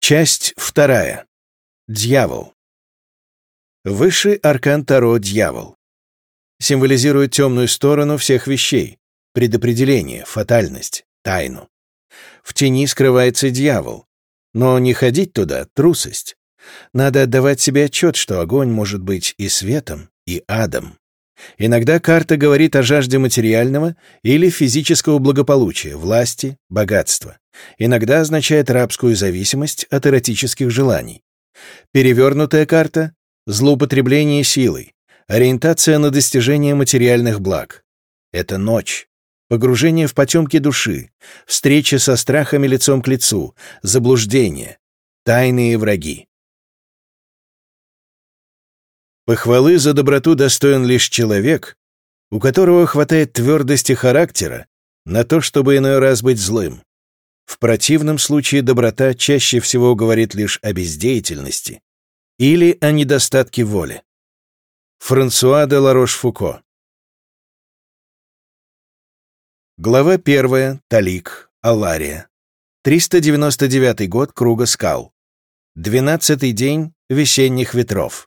Часть вторая. Дьявол. Высший аркан Таро — дьявол. Символизирует темную сторону всех вещей, предопределение, фатальность, тайну. В тени скрывается дьявол, но не ходить туда — трусость. Надо отдавать себе отчет, что огонь может быть и светом, и адом. Иногда карта говорит о жажде материального или физического благополучия, власти, богатства. Иногда означает рабскую зависимость от эротических желаний. Перевернутая карта — злоупотребление силой, ориентация на достижение материальных благ. Это ночь, погружение в потемки души, встреча со страхами лицом к лицу, заблуждение, тайные враги. Похвалы за доброту достоин лишь человек, у которого хватает твердости характера на то, чтобы иной раз быть злым. В противном случае доброта чаще всего говорит лишь о бездеятельности или о недостатке воли. Франсуа де Ларош-Фуко Глава первая. Талик. Алария. 399 год Круга скал. Двенадцатый день весенних ветров.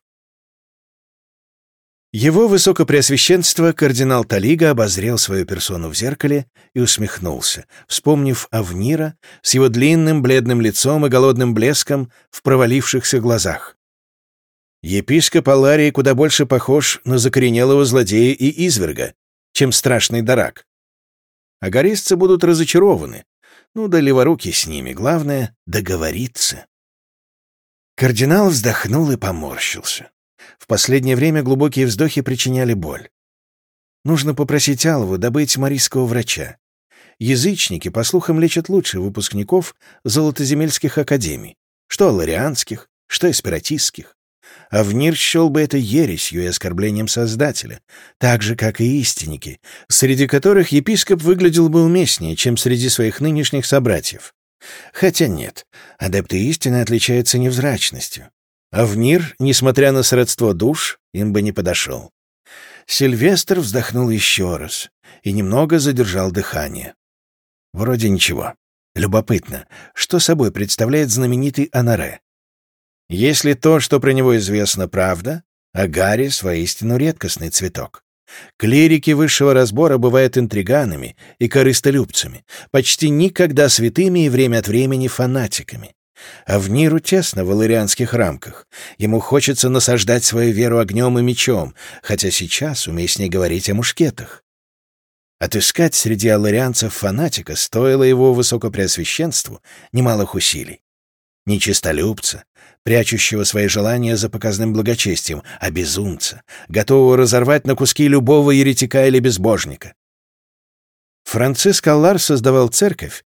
Его высокопреосвященство кардинал Талига обозрел свою персону в зеркале и усмехнулся, вспомнив Авнира с его длинным бледным лицом и голодным блеском в провалившихся глазах. Епископ Аларии куда больше похож на закоренелого злодея и изверга, чем страшный дарак. А гористцы будут разочарованы. Ну да леворуки с ними, главное — договориться. Кардинал вздохнул и поморщился. В последнее время глубокие вздохи причиняли боль. Нужно попросить Алву добыть марийского врача. Язычники, по слухам, лечат лучше выпускников золотоземельских академий, что ларианских, что эспиратистских. А в Нир счел бы это ересью и оскорблением Создателя, так же, как и истинники, среди которых епископ выглядел бы уместнее, чем среди своих нынешних собратьев. Хотя нет, адепты истины отличаются невзрачностью. А в мир, несмотря на сродство душ, им бы не подошел. Сильвестр вздохнул еще раз и немного задержал дыхание. Вроде ничего. Любопытно, что собой представляет знаменитый Анаре. Если то, что про него известно, правда, Агарис воистину редкостный цветок. Клирики высшего разбора бывают интриганами и корыстолюбцами, почти никогда святыми и время от времени фанатиками. А в Ниру тесно в алларианских рамках. Ему хочется насаждать свою веру огнем и мечом, хотя сейчас уместнее говорить о мушкетах. Отыскать среди алларианцев фанатика стоило его высокопреосвященству немалых усилий. Не чистолюбца, прячущего свои желания за показным благочестием, а безумца, готового разорвать на куски любого еретика или безбожника. Франциск Аллар создавал церковь,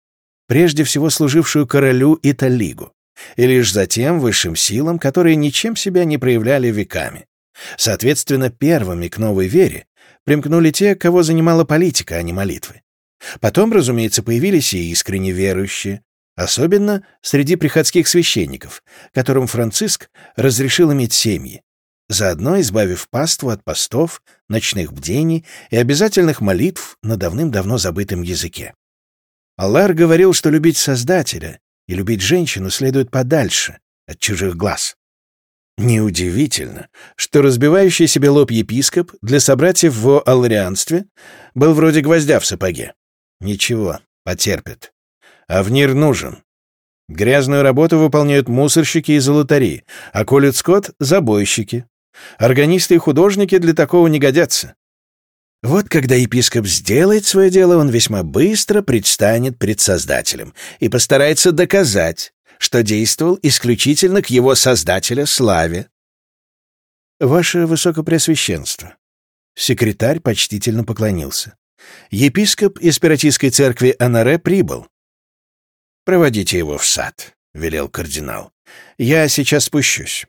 прежде всего служившую королю и Таллигу, и лишь затем высшим силам, которые ничем себя не проявляли веками. Соответственно, первыми к новой вере примкнули те, кого занимала политика, а не молитвы. Потом, разумеется, появились и искренне верующие, особенно среди приходских священников, которым Франциск разрешил иметь семьи, заодно избавив паству от постов, ночных бдений и обязательных молитв на давным-давно забытом языке. Аллар говорил, что любить Создателя и любить женщину следует подальше от чужих глаз. Неудивительно, что разбивающий себе лоб епископ для собратьев в алларианстве был вроде гвоздя в сапоге. Ничего, потерпит. А в Нир нужен. Грязную работу выполняют мусорщики и золотари, а колют скот — забойщики. Органисты и художники для такого не годятся. Вот когда епископ сделает свое дело, он весьма быстро предстанет пред Создателем и постарается доказать, что действовал исключительно к его Создателя славе. Ваше Высокопреосвященство. Секретарь почтительно поклонился. Епископ из Пиратийской церкви Анаре прибыл. «Проводите его в сад», — велел кардинал. «Я сейчас спущусь».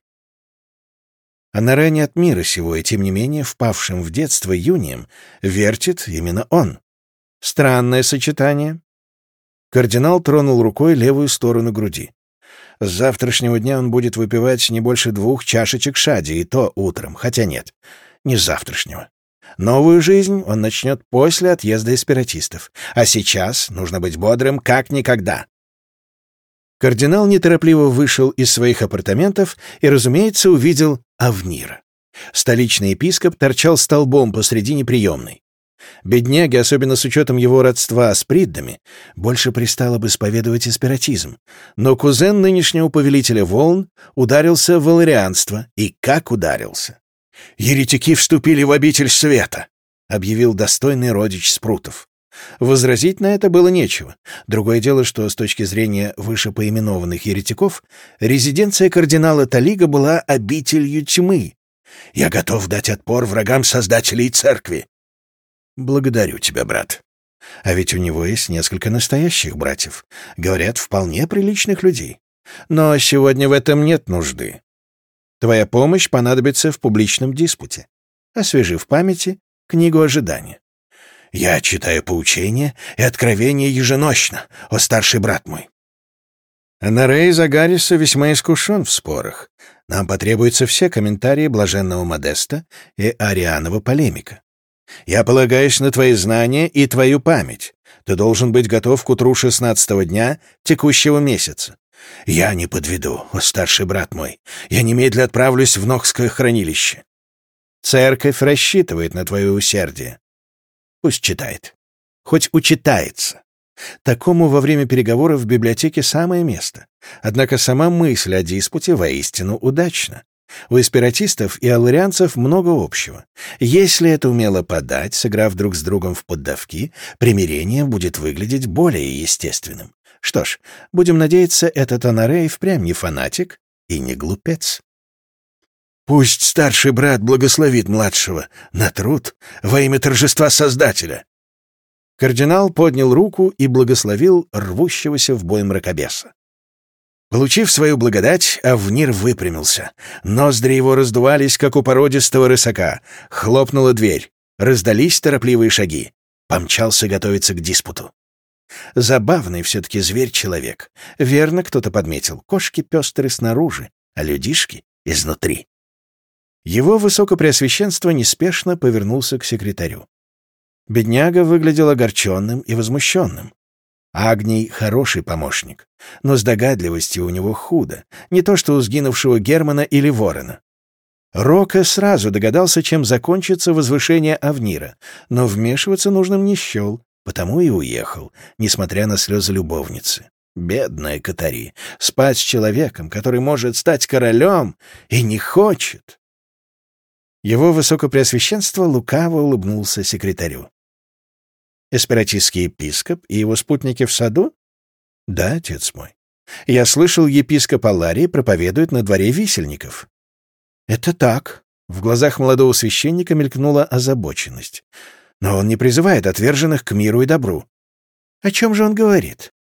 А на ране от мира сего, и тем не менее, впавшим в детство юнием, вертит именно он. Странное сочетание. Кардинал тронул рукой левую сторону груди. С завтрашнего дня он будет выпивать не больше двух чашечек шади, и то утром, хотя нет, не с завтрашнего. Новую жизнь он начнет после отъезда эспиратистов, а сейчас нужно быть бодрым как никогда. Кардинал неторопливо вышел из своих апартаментов и, разумеется, увидел Авнира. Столичный епископ торчал столбом посредине приемной. Бедняге, особенно с учетом его родства с Приддами, больше пристало бы исповедовать эспиратизм. Но кузен нынешнего повелителя волн ударился в валарианство. И как ударился! «Еретики вступили в обитель света!» — объявил достойный родич Спрутов. Возразить на это было нечего. Другое дело, что с точки зрения вышепоименованных еретиков, резиденция кардинала Талига была обителью тьмы. «Я готов дать отпор врагам создателей церкви!» «Благодарю тебя, брат. А ведь у него есть несколько настоящих братьев. Говорят, вполне приличных людей. Но сегодня в этом нет нужды. Твоя помощь понадобится в публичном диспуте. Освежи в памяти книгу ожидания. Я читаю поучения и откровения еженочно, о старший брат мой. Анарей Загариса весьма искушен в спорах. Нам потребуются все комментарии блаженного Модеста и Арианова полемика. Я полагаюсь на твои знания и твою память. Ты должен быть готов к утру шестнадцатого дня текущего месяца. Я не подведу, о старший брат мой. Я немедля отправлюсь в Нохское хранилище. Церковь рассчитывает на твое усердие. Пусть читает. Хоть учитается. Такому во время переговоров в библиотеке самое место. Однако сама мысль о диспуте воистину удачна. У эспиратистов и алларианцев много общего. Если это умело подать, сыграв друг с другом в поддавки, примирение будет выглядеть более естественным. Что ж, будем надеяться, этот Анарей впрямь не фанатик и не глупец. Пусть старший брат благословит младшего на труд во имя торжества Создателя. Кардинал поднял руку и благословил рвущегося в бой мракобеса. Получив свою благодать, Авнир выпрямился. Ноздри его раздувались, как у породистого рысака. Хлопнула дверь. Раздались торопливые шаги. Помчался готовиться к диспуту. Забавный все-таки зверь-человек. Верно, кто-то подметил. Кошки пестры снаружи, а людишки — изнутри. Его высокопреосвященство неспешно повернулся к секретарю. Бедняга выглядел огорченным и возмущенным. Агний — хороший помощник, но с догадливостью у него худо, не то что у сгинувшего Германа или Ворона. Рока сразу догадался, чем закончится возвышение Авнира, но вмешиваться нужным не счел, потому и уехал, несмотря на слезы любовницы. Бедная Катари, спать с человеком, который может стать королем и не хочет. Его высокопреосвященство лукаво улыбнулся секретарю. Эспиратистский епископ и его спутники в саду? Да, отец мой. Я слышал, епископ Аларий проповедует на дворе висельников. Это так. В глазах молодого священника мелькнула озабоченность. Но он не призывает отверженных к миру и добру. О чем же он говорит?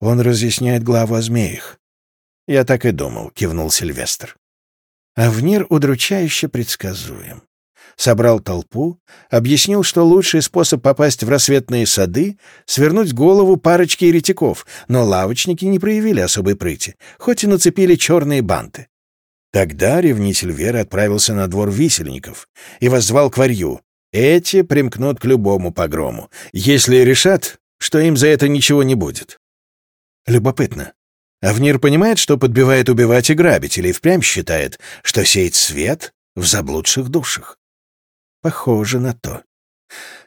Он разъясняет главу о змеях. Я так и думал, кивнул Сильвестр. Авнир удручающе предсказуем собрал толпу, объяснил, что лучший способ попасть в рассветные сады — свернуть голову парочки еретиков, но лавочники не проявили особой прыти, хоть и нацепили черные банты. Тогда ревнитель веры отправился на двор висельников и воззвал к варью. Эти примкнут к любому погрому, если решат, что им за это ничего не будет. Любопытно. Авнир понимает, что подбивает убивать и грабить, или впрямь считает, что сеет свет в заблудших душах. Похоже на то.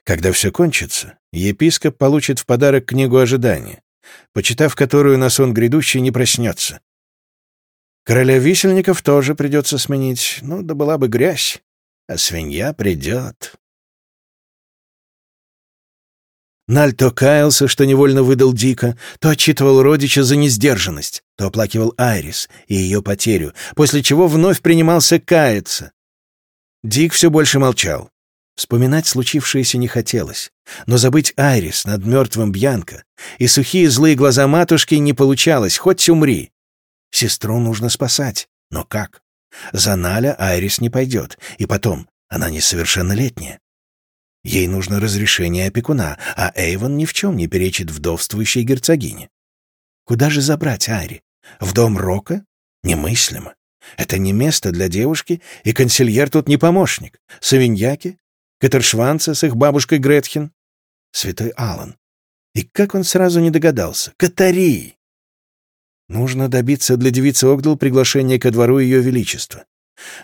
Когда все кончится, епископ получит в подарок книгу ожидания, почитав которую на сон грядущий не проснется. Короля висельников тоже придется сменить, ну да была бы грязь, а свинья придет. Наль то каялся, что невольно выдал Дика, то отчитывал родича за несдержанность, то оплакивал Айрис и ее потерю, после чего вновь принимался каяться. Дик все больше молчал. Вспоминать случившееся не хотелось, но забыть Айрис над мертвым Бьянко и сухие злые глаза матушки не получалось, хоть умри. Сестру нужно спасать, но как? За Наля Айрис не пойдет, и потом, она несовершеннолетняя. Ей нужно разрешение опекуна, а Эйвон ни в чем не перечит вдовствующей герцогине. Куда же забрать Айри? В дом Рока? Немыслимо. Это не место для девушки, и консильер тут не помощник. Савиньяки? Катершванца с их бабушкой Гретхен? Святой Алан. И как он сразу не догадался? Катари! Нужно добиться для девицы Огдал приглашения ко двору Ее Величества.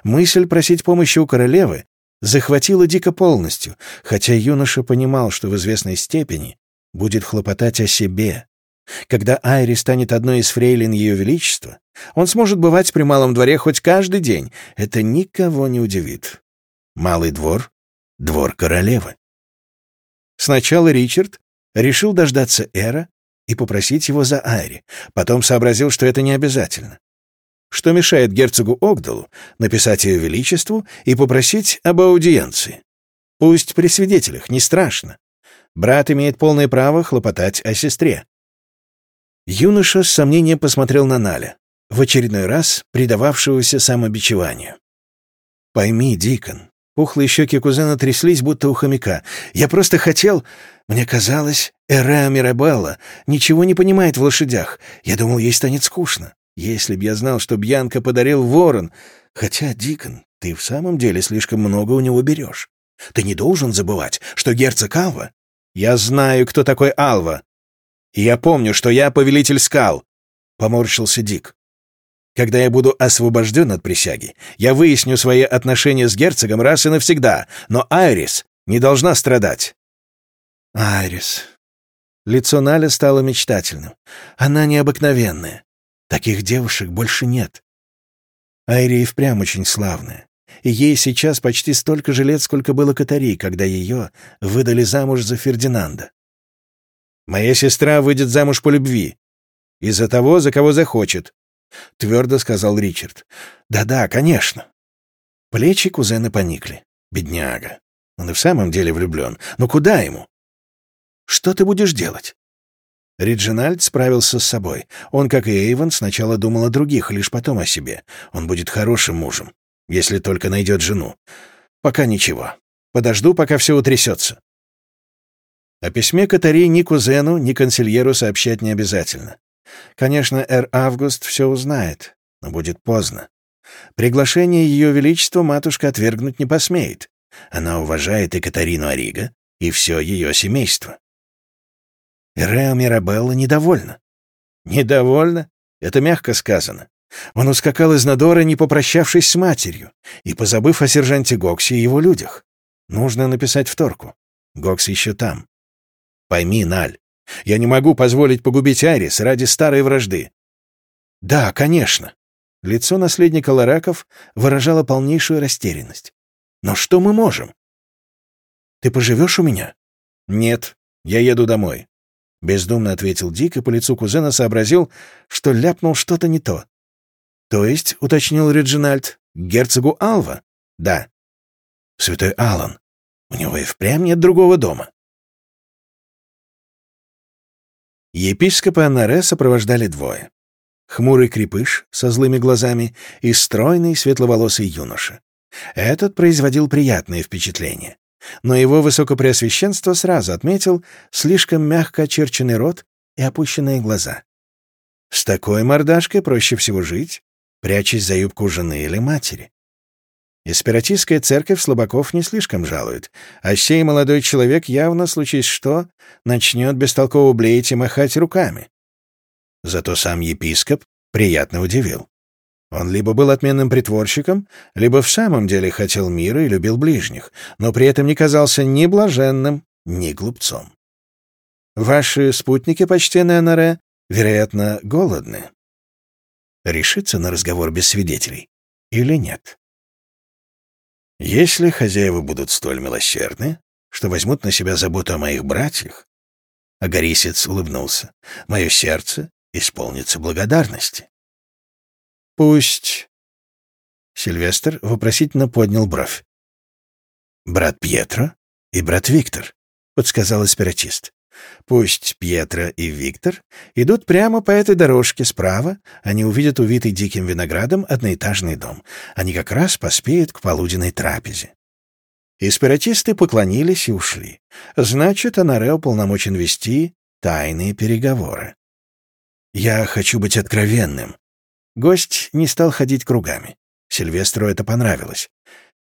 Мысль просить помощи у королевы захватила Дика полностью, хотя юноша понимал, что в известной степени будет хлопотать о себе. Когда Айри станет одной из фрейлин Ее Величества, он сможет бывать при малом дворе хоть каждый день. Это никого не удивит. Малый двор — двор королевы. Сначала Ричард решил дождаться Эра и попросить его за Айри, потом сообразил, что это не обязательно. Что мешает герцогу Огдалу написать ее величеству и попросить об аудиенции? Пусть при свидетелях, не страшно. Брат имеет полное право хлопотать о сестре. Юноша с сомнением посмотрел на Наля, в очередной раз предававшегося самобичеванию. «Пойми, Дикон, пухлые щеки кузена тряслись, будто у хомяка. Я просто хотел... Мне казалось, Эреа Мирабелла ничего не понимает в лошадях. Я думал, ей станет скучно. Если б я знал, что Бьянка подарил ворон... Хотя, Дикон, ты в самом деле слишком много у него берешь. Ты не должен забывать, что герцог Алва... Я знаю, кто такой Алва. И я помню, что я повелитель скал. Поморщился Дик. Когда я буду освобожден от присяги, я выясню свои отношения с герцогом раз и навсегда, но Айрис не должна страдать. Айрис. Лицо Наля стало мечтательным. Она необыкновенная. Таких девушек больше нет. Айри и впрямь очень славная. И ей сейчас почти столько же лет, сколько было Катари, когда ее выдали замуж за Фердинанда. «Моя сестра выйдет замуж по любви. Из-за того, за кого захочет», — твердо сказал Ричард. «Да-да, конечно». Плечи кузена поникли. Бедняга. Он и в самом деле влюблен. Но куда ему? Что ты будешь делать? Риджинальд справился с собой. Он, как и Эйвен, сначала думал о других, лишь потом о себе. Он будет хорошим мужем, если только найдет жену. Пока ничего. Подожду, пока все утрясется. О письме Катари ни кузену, ни консильеру сообщать не обязательно. Конечно, Эр Август все узнает, но будет поздно. Приглашение Ее Величества матушка отвергнуть не посмеет. Она уважает и Катарину Арига, и все ее семейство. Рео Мирабелла недовольна. Недовольна? Это мягко сказано. Он ускакал из Надора, не попрощавшись с матерью, и позабыв о сержанте Гоксе и его людях. Нужно написать вторку. Гокс еще там. Пойми, Наль, я не могу позволить погубить Айрис ради старой вражды. Да, конечно. Лицо наследника Лараков выражало полнейшую растерянность. Но что мы можем? Ты поживешь у меня? Нет, я еду домой. Бездумно ответил Дик, и по лицу кузена сообразил, что ляпнул что-то не то. «То есть», — уточнил Реджинальд, — «герцогу Алва?» «Да». «Святой Алан, у него и впрямь нет другого дома». Епископа Анаре сопровождали двое. Хмурый крепыш со злыми глазами и стройный светловолосый юноша. Этот производил приятное впечатление. Но его высокопреосвященство сразу отметил слишком мягко очерченный рот и опущенные глаза. С такой мордашкой проще всего жить, прячась за юбку жены или матери. Эспиратистская церковь слабаков не слишком жалует, а сей молодой человек явно, случись что, начнет бестолково блеять и махать руками. Зато сам епископ приятно удивил. Он либо был отменным притворщиком, либо в самом деле хотел мира и любил ближних, но при этом не казался ни блаженным, ни глупцом. Ваши спутники, почтенные Анаре, вероятно, голодны. Решиться на разговор без свидетелей или нет? Если хозяева будут столь милосердны, что возьмут на себя заботу о моих братьях, Агарисец улыбнулся, мое сердце исполнится благодарности. Пусть...» Сильвестр вопросительно поднял бровь. «Брат Пьетро и брат Виктор», — подсказал эспиратист. «Пусть Пьетро и Виктор идут прямо по этой дорожке справа, они увидят увитый диким виноградом одноэтажный дом. Они как раз поспеют к полуденной трапезе». Эспиратисты поклонились и ушли. Значит, Анаре уполномочен вести тайные переговоры. «Я хочу быть откровенным», Гость не стал ходить кругами. Сильвестру это понравилось.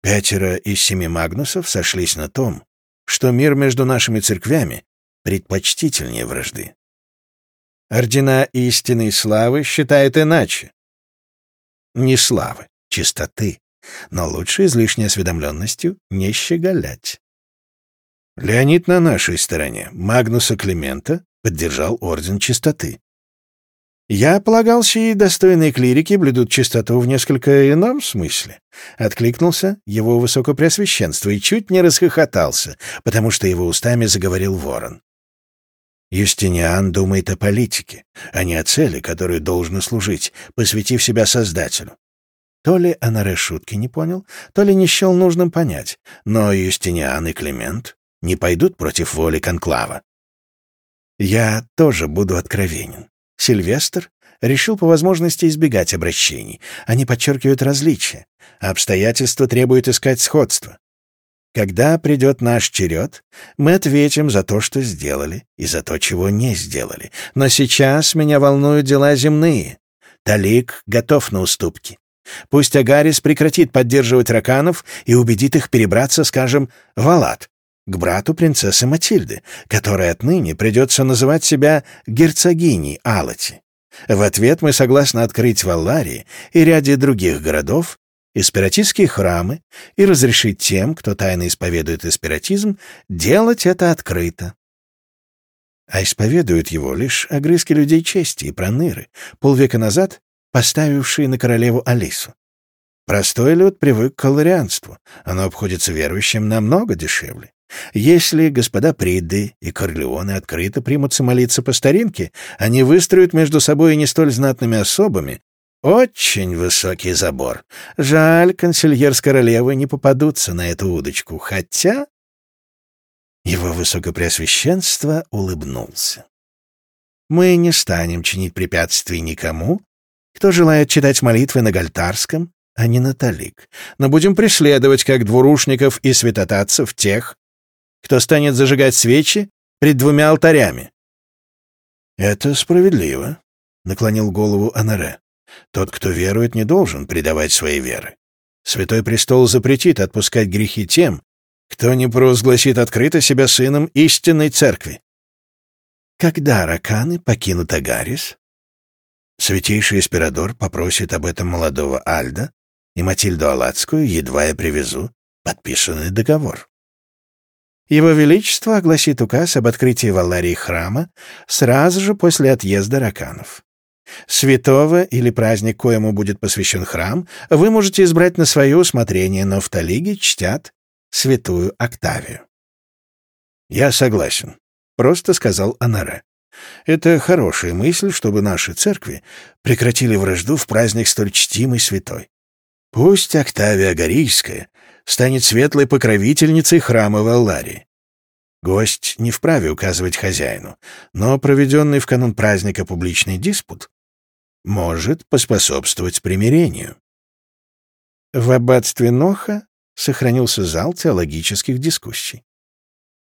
Пятеро из семи Магнусов сошлись на том, что мир между нашими церквями предпочтительнее вражды. Ордена истинной славы считают иначе. Не славы, чистоты, но лучше излишней осведомленностью не щеголять. Леонид на нашей стороне. Магнуса Климента поддержал Орден Чистоты. «Я полагался, и достойные клирики блюдут чистоту в несколько ином смысле», — откликнулся его высокопреосвященство и чуть не расхохотался, потому что его устами заговорил ворон. Юстиниан думает о политике, а не о цели, которую должен служить, посвятив себя Создателю. То ли Анаре шутки не понял, то ли не счел нужным понять, но Юстиниан и Климент не пойдут против воли Конклава. Я тоже буду откровенен. Сильвестр решил по возможности избегать обращений. Они подчеркивают различия, а обстоятельства требуют искать сходство. Когда придет наш черед, мы ответим за то, что сделали, и за то, чего не сделали. Но сейчас меня волнуют дела земные. Талик готов на уступки. Пусть Агарис прекратит поддерживать раканов и убедит их перебраться, скажем, в Алат, к брату принцессы Матильды, которой отныне придется называть себя герцогиней Алати. В ответ мы согласны открыть в Алларии и ряде других городов эспиратистские храмы и разрешить тем, кто тайно исповедует эспиратизм, делать это открыто. А исповедуют его лишь огрызки людей чести и проныры, полвека назад поставившие на королеву Алису. Простой люд привык к колорианству, оно обходится верующим намного дешевле. Если господа Приды и Корлеоны открыто примутся молиться по старинке, они выстроят между собой не столь знатными особами очень высокий забор. Жаль, консильер с королевой не попадутся на эту удочку, хотя... Его высокопреосвященство улыбнулся. Мы не станем чинить препятствий никому, кто желает читать молитвы на гальтарском, а не на талик, но будем преследовать как двурушников и святотатцев тех, кто станет зажигать свечи пред двумя алтарями. «Это справедливо», — наклонил голову Анаре. «Тот, кто верует, не должен предавать своей веры. Святой престол запретит отпускать грехи тем, кто не провозгласит открыто себя сыном истинной церкви». Когда раканы покинут Агарис, святейший Эспирадор попросит об этом молодого Альда и Матильду Алацкую, едва я привезу подписанный договор. Его Величество огласит указ об открытии в Алларии храма сразу же после отъезда раканов. Святого или праздник, коему будет посвящен храм, вы можете избрать на свое усмотрение, но в Талиге чтят святую Октавию. «Я согласен», — просто сказал Анаре. «Это хорошая мысль, чтобы наши церкви прекратили вражду в праздник столь чтимый святой. Пусть Октавия Горийская станет светлой покровительницей храма в Алларе. Гость не вправе указывать хозяину, но проведенный в канун праздника публичный диспут может поспособствовать примирению. В аббатстве Ноха сохранился зал теологических дискуссий.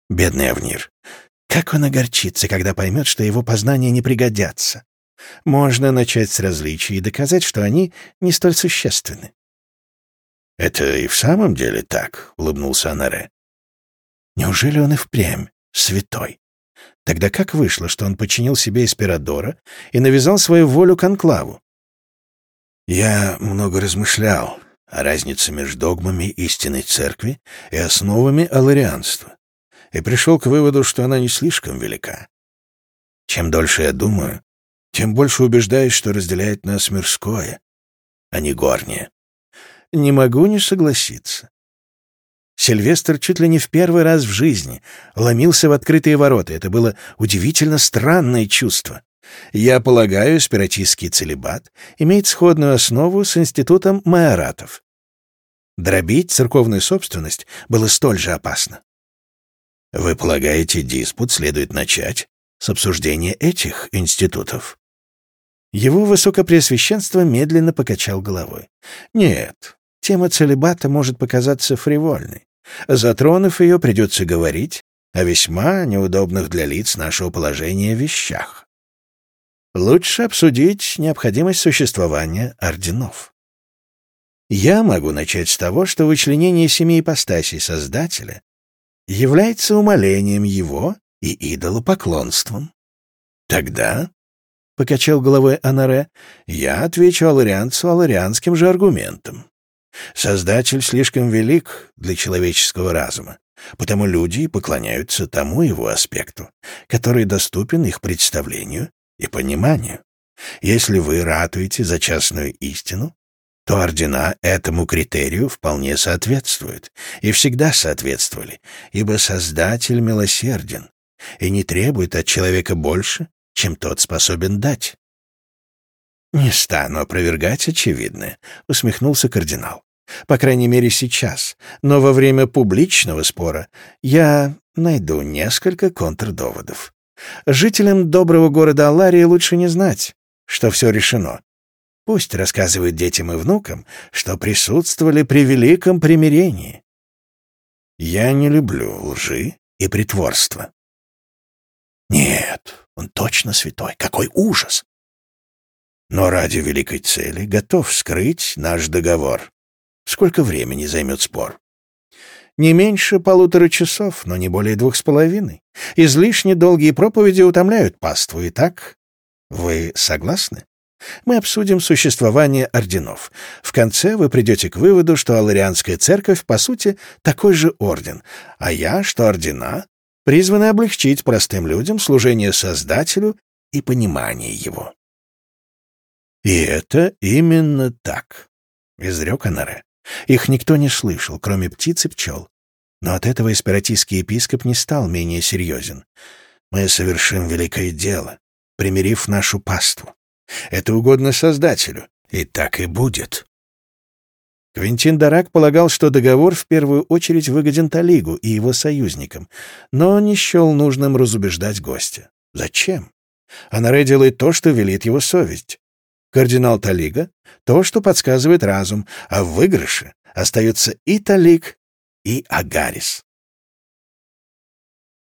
Бедный Авнир. Как он огорчится, когда поймет, что его познания не пригодятся. Можно начать с различий и доказать, что они не столь существенны. «Это и в самом деле так», — улыбнулся Анаре. «Неужели он и впрямь святой? Тогда как вышло, что он подчинил себе Эспирадора и навязал свою волю конклаву?» «Я много размышлял о разнице между догмами истинной церкви и основами аларианства, и пришел к выводу, что она не слишком велика. Чем дольше я думаю, тем больше убеждаюсь, что разделяет нас мирское, а не горнее. Не могу не согласиться. Сильвестр чуть ли не в первый раз в жизни ломился в открытые ворота. Это было удивительно странное чувство. Я полагаю, спиратистский целебат имеет сходную основу с институтом майоратов. Дробить церковную собственность было столь же опасно. Вы полагаете, диспут следует начать с обсуждения этих институтов? Его высокопреосвященство медленно покачал головой. Нет, Тема целебата может показаться фривольной. Затронув ее, придется говорить о весьма неудобных для лиц нашего положения вещах. Лучше обсудить необходимость существования орденов. Я могу начать с того, что вычленение семи ипостасей Создателя является умолением его и идолопоклонством. Тогда покачал головой Анаре, — «я отвечу аларианцу аларианским же аргументом. Создатель слишком велик для человеческого разума, потому люди поклоняются тому его аспекту, который доступен их представлению и пониманию. Если вы ратуете за частную истину, то ордена этому критерию вполне соответствуют и всегда соответствовали, ибо Создатель милосерден и не требует от человека больше, чем тот способен дать. «Не стану опровергать очевидное», — усмехнулся кардинал. «По крайней мере, сейчас. Но во время публичного спора я найду несколько контрдоводов. Жителям доброго города Аларии лучше не знать, что все решено. Пусть рассказывают детям и внукам, что присутствовали при великом примирении. Я не люблю лжи и притворства. Нет, он точно святой. Какой ужас! Но ради великой цели готов скрыть наш договор. Сколько времени займет спор? Не меньше полутора часов, но не более двух с половиной. Излишне долгие проповеди утомляют паству, и так вы согласны? Мы обсудим существование орденов. В конце вы придете к выводу, что Аларианская церковь, по сути, такой же орден, а я, что ордена призваны облегчить простым людям служение Создателю и понимание его. «И это именно так», — изрек Анаре. Их никто не слышал, кроме птиц и пчел. Но от этого эспиратистский епископ не стал менее серьезен. «Мы совершим великое дело, примирив нашу паству. Это угодно Создателю, и так и будет». Квинтин Дарак полагал, что договор в первую очередь выгоден Талигу и его союзникам, но не счел нужным разубеждать гостя. Зачем? Анаре делает то, что велит его совесть. Кардинал Талига — то, что подсказывает разум, а в выигрыше остаются и Талиг, и Агарис.